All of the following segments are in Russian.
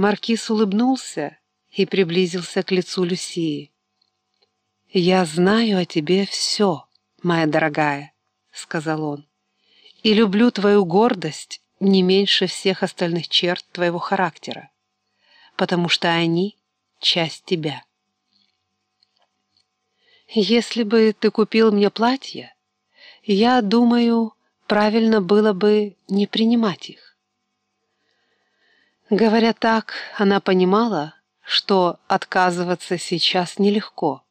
Маркиз улыбнулся и приблизился к лицу Люсии. «Я знаю о тебе все, моя дорогая», — сказал он, «и люблю твою гордость не меньше всех остальных черт твоего характера, потому что они — часть тебя». «Если бы ты купил мне платье, я думаю, правильно было бы не принимать их». Говоря так, она понимала, что отказываться сейчас нелегко,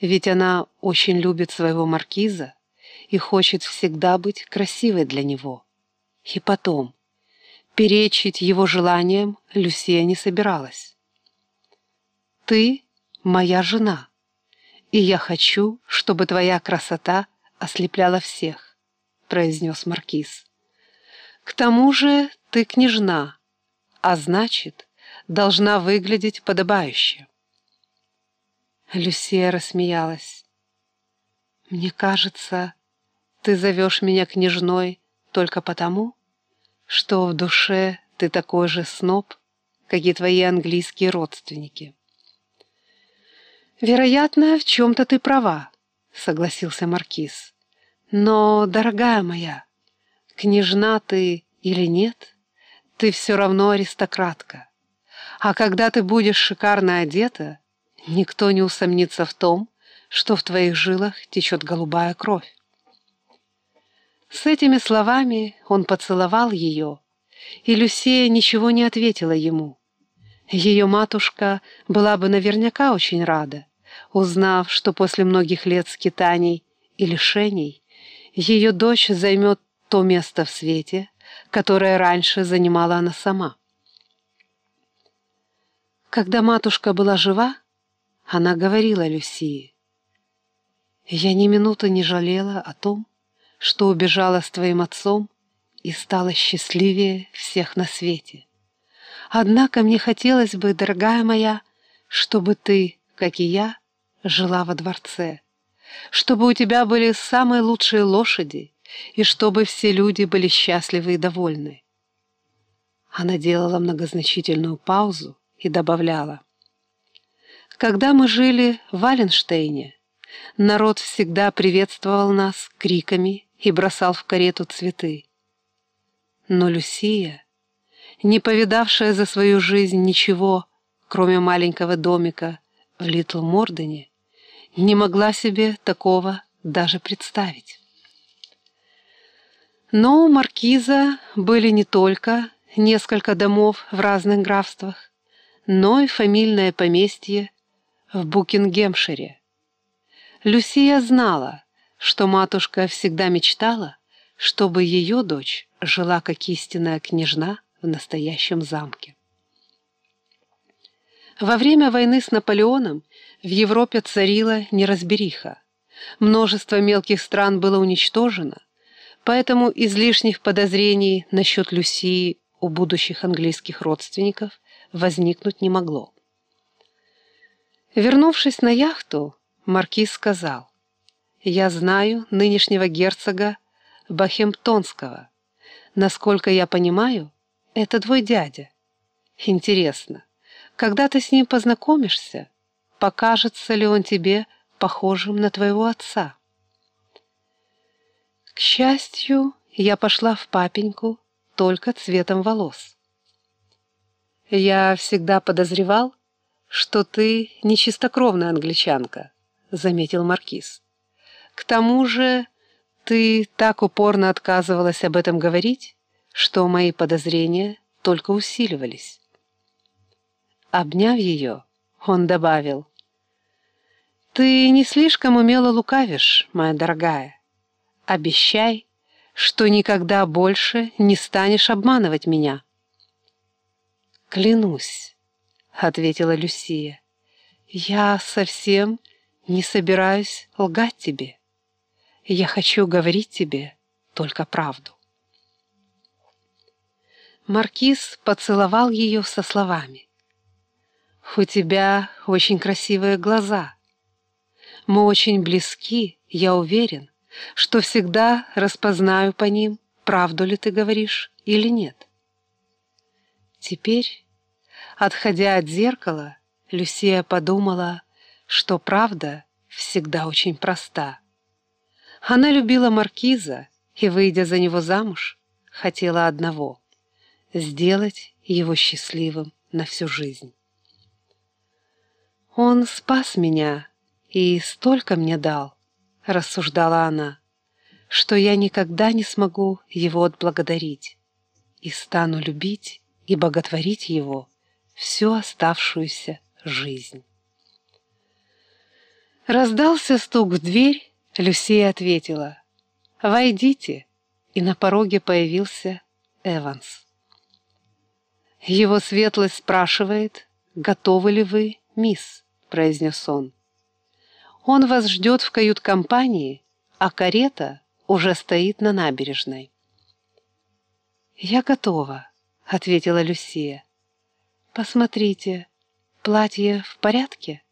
ведь она очень любит своего маркиза и хочет всегда быть красивой для него. И потом, перечить его желаниям Люсия не собиралась. «Ты моя жена, и я хочу, чтобы твоя красота ослепляла всех», — произнес маркиз. «К тому же ты княжна» а значит, должна выглядеть подобающе. Люсия рассмеялась. «Мне кажется, ты зовешь меня княжной только потому, что в душе ты такой же сноб, как и твои английские родственники». «Вероятно, в чем-то ты права», — согласился Маркиз. «Но, дорогая моя, княжна ты или нет?» Ты все равно аристократка. А когда ты будешь шикарно одета, никто не усомнится в том, что в твоих жилах течет голубая кровь. С этими словами он поцеловал ее, и Люсия ничего не ответила ему. Ее матушка была бы наверняка очень рада, узнав, что после многих лет скитаний и лишений ее дочь займет то место в свете, которое раньше занимала она сама. Когда матушка была жива, она говорила Люсии, «Я ни минуты не жалела о том, что убежала с твоим отцом и стала счастливее всех на свете. Однако мне хотелось бы, дорогая моя, чтобы ты, как и я, жила во дворце, чтобы у тебя были самые лучшие лошади и чтобы все люди были счастливы и довольны. Она делала многозначительную паузу и добавляла. Когда мы жили в Валенштейне, народ всегда приветствовал нас криками и бросал в карету цветы. Но Люсия, не повидавшая за свою жизнь ничего, кроме маленького домика в Литл Мордене, не могла себе такого даже представить. Но у маркиза были не только несколько домов в разных графствах, но и фамильное поместье в Букингемшире. Люсия знала, что матушка всегда мечтала, чтобы ее дочь жила как истинная княжна в настоящем замке. Во время войны с Наполеоном в Европе царила неразбериха. Множество мелких стран было уничтожено, Поэтому излишних подозрений насчет Люсии у будущих английских родственников возникнуть не могло. Вернувшись на яхту, маркиз сказал, «Я знаю нынешнего герцога Бахемптонского. Насколько я понимаю, это твой дядя. Интересно, когда ты с ним познакомишься, покажется ли он тебе похожим на твоего отца?» К счастью, я пошла в папеньку только цветом волос. «Я всегда подозревал, что ты не чистокровная англичанка», — заметил Маркиз. «К тому же ты так упорно отказывалась об этом говорить, что мои подозрения только усиливались». Обняв ее, он добавил, «Ты не слишком умело лукавишь, моя дорогая. Обещай, что никогда больше не станешь обманывать меня. «Клянусь», — ответила Люсия, — «я совсем не собираюсь лгать тебе. Я хочу говорить тебе только правду». Маркиз поцеловал ее со словами. «У тебя очень красивые глаза. Мы очень близки, я уверен что всегда распознаю по ним, правду ли ты говоришь или нет. Теперь, Отходя от зеркала, Люсия подумала, что правда всегда очень проста. Она любила маркиза и, выйдя за него замуж, хотела одного — сделать его счастливым на всю жизнь. «Он спас меня и столько мне дал», — рассуждала она, «что я никогда не смогу его отблагодарить и стану любить и боготворить его всю оставшуюся жизнь». Раздался стук в дверь, Люсия ответила «Войдите», и на пороге появился Эванс. Его светлость спрашивает, готовы ли вы, мисс, произнес он. Он вас ждет в кают-компании, а карета уже стоит на набережной. «Я готова», — ответила Люсия. «Посмотрите, платье в порядке?»